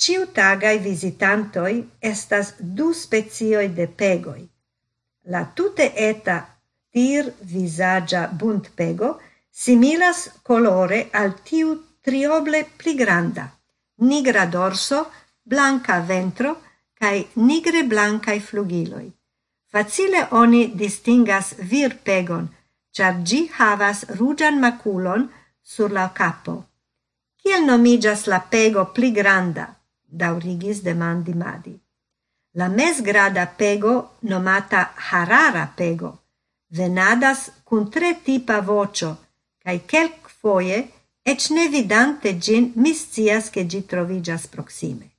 Ciutagai visitantoi estas du specioi de pegoi. La tute eta tir visagia bunt pego similas colore al tiu trioble pli granda, nigra dorso, blanca ventro, cae nigre blancae flugiloi. Facile oni distingas vir pegon, char gi havas rugian maculon sur la capo. Kiel nomigas la pego pli granda? daurigis demandi Madi. La mesgrada pego, nomata Harara pego, venadas cun tre tipa vocio, cae quelc foie, ec ne vidante gin, miscias che gi trovigas proxime.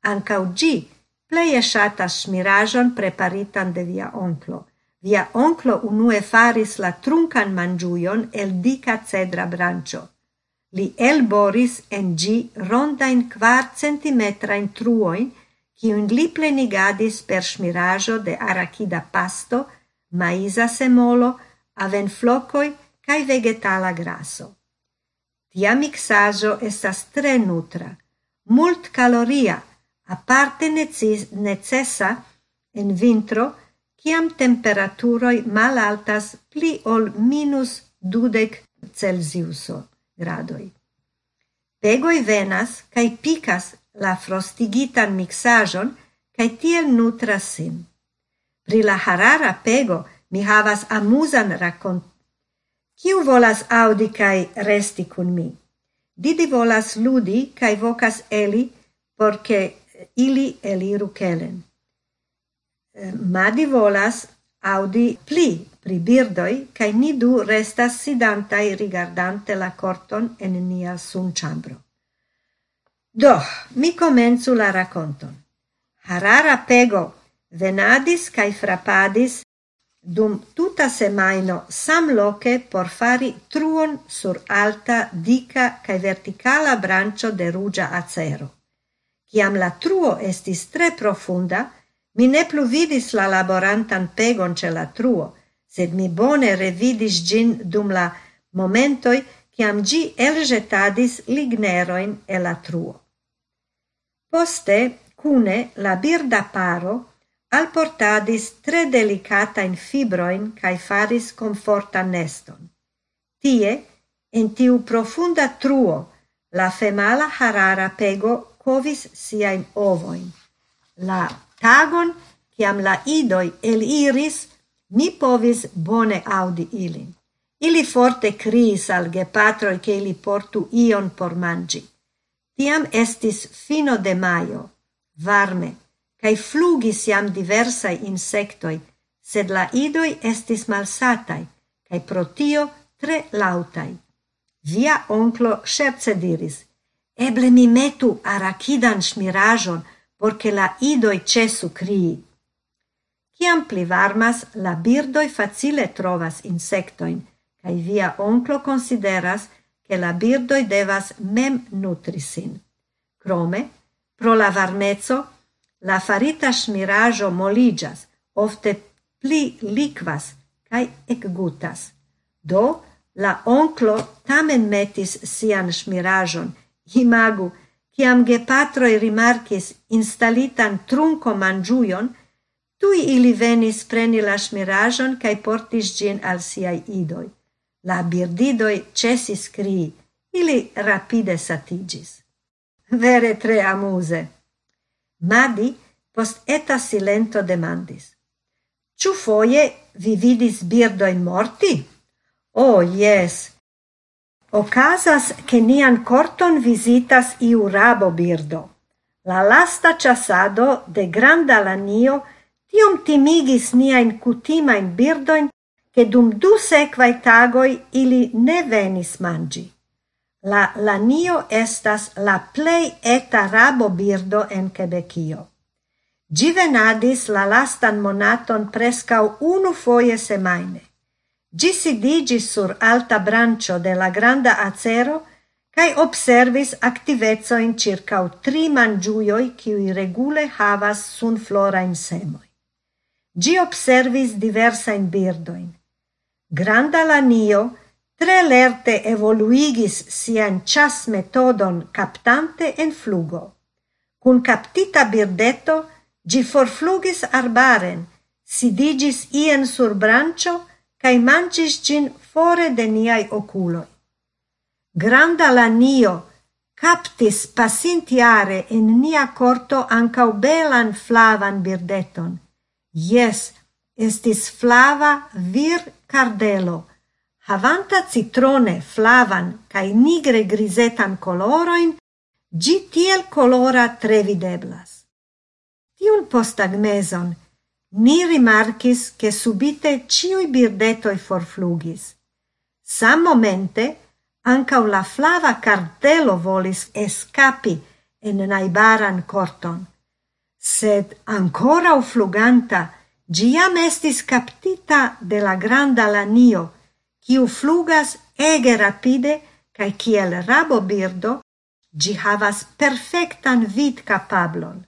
Ancau gi pleie shatas smirajon preparitan de via onclo. Via onclo unue faris la truncan mangiuion el dica cedra brancio, Li elboris en rondain rondajn kvar centimetrajn truojn, kiun li plenigadis per smirajo de arachida pasto, maisa semolo, aven flocoi, cae vegetala graso. Tia mixajo estas tre nutra, multkaloria, aparte necis, en vintro, ciam temperaturoi mal malaltas pli ol minus dudec Celsiuso gradoi. Pegoi venas cae pikas la frostigitan mixajon cae tiel nutras sin. Pri la harara pego mi havas amusan racont. Kiu volas audi cae resti kun mi? Didi volas ludi cae vokas eli porce ili eliru kelen. Eh, Madi volas audi pli pri birdoi, cae ni du restas sidantai rigardante la corton en nia sunĉambro. Do, mi comenzu la raconton. Harara pego venadis cae frapadis dum tuta semaino sam loce por fari truon sur alta, dica cae verticala brancio de rugia acero. Ciam la truo estis tre profunda, mi ne plu vidis la laborantan pegon ce la truo, sed mi bone revidis gin dum la momentoi ciam gi elgetadis ligneroin e la truo. Poste, cune, la birda paro alportadis tre delicatain fibroin cae faris conforta neston. Tie, en tiu profunda truo, la femala harara pego covis sia in ovoin. La tagon, ciam la idoi eliris, Mi povis bone audi ilin. Ili forte criis al gepatroi che ili portu ion por mangi. Tiam estis fino de maio, varme, cae flugis iam diversaj insectoi, sed la idoi estis malsatai, cae protio tre lautai. Via onclo scherce diris, eble mi metu arachidan smirajon, porche la idoi cesu crii. Ciam pli varmas, la birdoi facile trovas insectoin, cae via onclo consideras che la birdoi devas mem nutrisin. Crome, pro la varmezzo, la farita smirajo moligas, ofte pli liquas, cae ecgutas. Do, la onclo tamen metis sian smirajon, imagu, ciam gepatroi rimarcis instalitan trunco mangiuion, Tui ili venis preni la smirajon kaj portis gin al siai idoi. La birdidoi cesis crii, ili rapide satigis. Vere tre amuze. Madi post eta silento demandis. Ciu foie vi vidis birdojn morti? Oh, yes! Ocasas che nian korton visitas iu rabo birdo. La lasta ciasado de granda lanio – iom timigis niajn kutimain birdoin, che dum du sequai tagoi ili ne venis mangi. La lanio estas la plei eta rabo birdo en Quebecio. Gi venadis la lastan monaton prescau unu foie semaine. Gi sidigis sur alta brancio de la granda acero cae observis activezoin circa tri mangiuioi qui regule havas sun flora in semoi. Gi observis diversa in birdoin. Granda lanio tre lerte evoluigis sian chas metodon captante en flugo. Cun captita birdeto, gi forflugis arbaren, sidigis ien sur brancio, cae mancis gin fore de niai oculoi. Granda lanio captis pasintiare in nia corto ancau belan flavan birdeton, Yes, estis flava vir cardelo, havanta citrone flavan cae nigre grisetan coloroin, gi tiel colora tre videblas. Tiun postagmezon, ni rimarcis che subite ciui birdetoi forflugis. Sam momente, ancau la flava cartelo volis escapi en naibaran corton sed u fluganta, giam estis captita de la granda lanio, quiu flugas ege rapide cae ciel rabo birdo, gi havas perfectan vid capablon.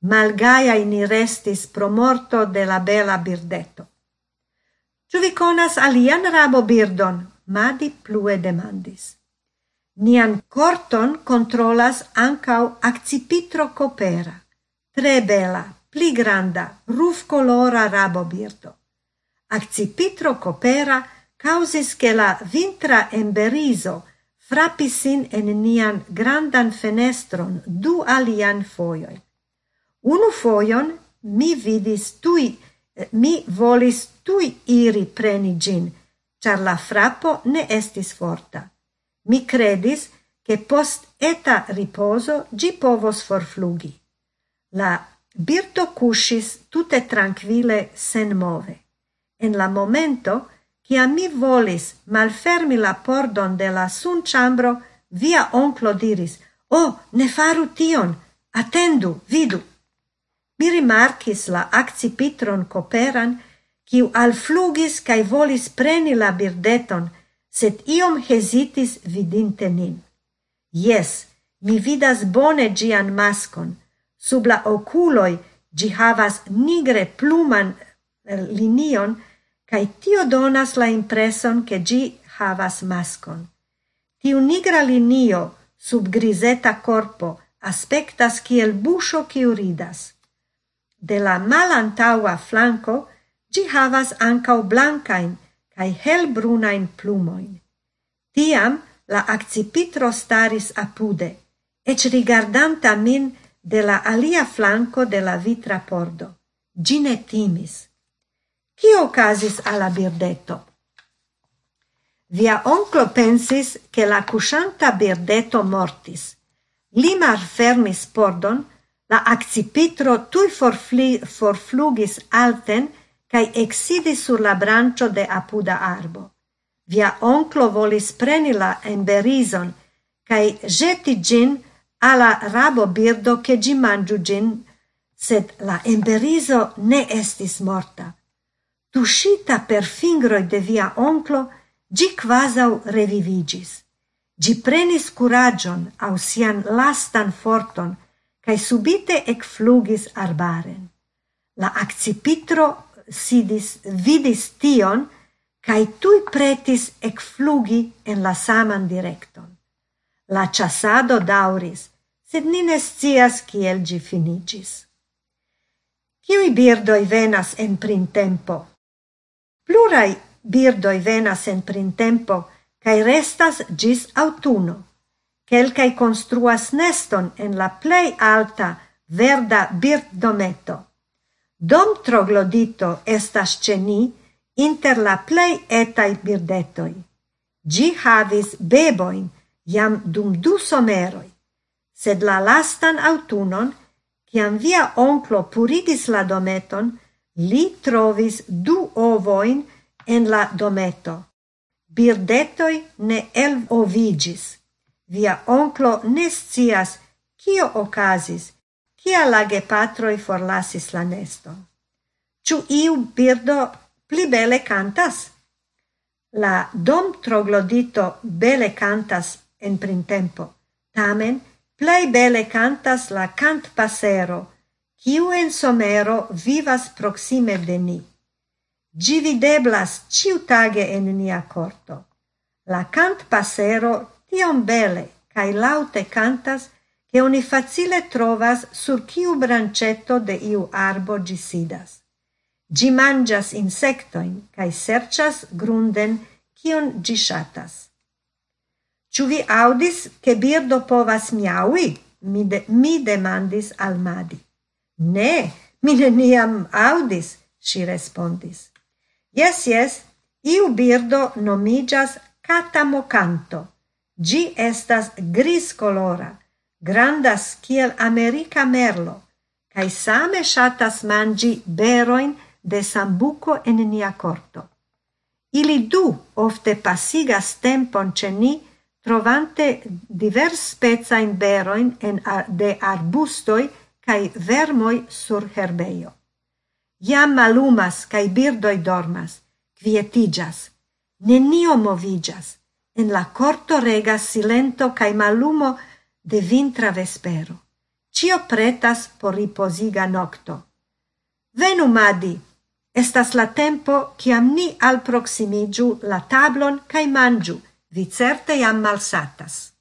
Malgaia ni restis pro morto de la bela birdeto. Ĉu vi conas alian rabobirdon? Madi plue demandis. Nian corton controlas ancau accipitro copera tre bela, pli granda, rufcolora rabobirdo. Accipitro copera causis che la vintra emberiso frapisin en nian grandan fenestron du alian foioin. Unu foion mi vidis tui, eh, mi volis tui iri preni gin, char la frappo ne estis forta. Mi credis che post eta riposo gi povos forflugi. La birto cuscis tute tranquille sen move. En la momento, Cia mi volis malfermi la pordon de la sun chambro, via onclo diris, oh, ne faru tion, attendu, vidu. Mi rimarcis la accipitron coperan, al alflugis cae volis preni la birdeton, set iom hesitis vidinte nin. Yes, mi vidas bone gian maskon, Sub la oculoi gi havas nigre pluman eh, linion, cae tio donas la impreson che gi havas mascon. Tiu nigra linio sub griseta corpo aspectas kiel buscio kiu ridas. De la malantaua flanco gi havas ancau blancain cae helbrunain plumoin. Tiam la accipitro staris apude, ec rigardanta min de la alia flanco de la vitra pordo. Gine timis. Cio ocasis alla birdeto? Via onclo pensis che la cuscianta birdeto mortis. Limar fermis pordon, la accipitro tui forfli, forflugis alten cae exidi sur la brancio de apuda arbo. Via onclo volis preni la emberison cae jeti gin alla rabo birdo che gi mangiu gin, sed la emberiso ne estis morta. Tuscita per fingroi de via onclo, gi quasau revivigis. Gi prenis curagion au sian lastan forton, cae subite ecflugis arbaren. La accipitro sidis, vidis tion, cae tui pretis ecflugi en la saman directon. La chasado dauris, sed ni ne scias kiel ĝi finiĝis. Kiuj venas en printempo? Plurai birdoi venas en printempo cae restas gis autuno. Kelkaj construas neston en la plei alta verda birddometo. Dom troglodito estas ceni inter la plei etai birdetoi. Gi havis beboin jam dum du someroi sed la lastan autunon, ciam via onclo purigis la dometon, li trovis du ovoin en la dometo. Birdetoi ne el ovigis. Via onclo ne scias cio ocasis, cia la gepatroi forlasis la nesto. Ciu iu birdo pli bele cantas? La dom troglodito bele cantas en printempo, tamen plei bele cantas la cantpasero, kiu en somero vivas proxime de ni. Gi videblas ciutage en nia corto. La cant cantpasero tiom bele cae laute cantas che oni facile trovas sur ciu brancetto de iu arbo gisidas. Gi mangias insectoin cae sercias grunden cion gi shatas. Ĉu vi aŭdis, ke birdo povas miaŭi? Mi, de, mi demandis al Madi. Ne, mi neniam aŭdis, ŝi respondis. Jes, jes, iu birdo nomiĝas catamocanto. Gi estas gris colora, grandas kiel America merlo, cae same shatas mangi beroin de sambuco en nia corto. Ili du ofte pasigas tempon ce ni trovante divers spezzain beroin en ar de arbustoi cae vermoi sur herbeio. Iam malumas cae birdoi dormas, quietigas, nenio movigas, en la corto regas silento cae malumo de vintra vespero. Cio pretas por riposiga nocto. Venu madi, estas la tempo ciam ni al proximigiu la tablon cae mangiu, Di certe amalsatas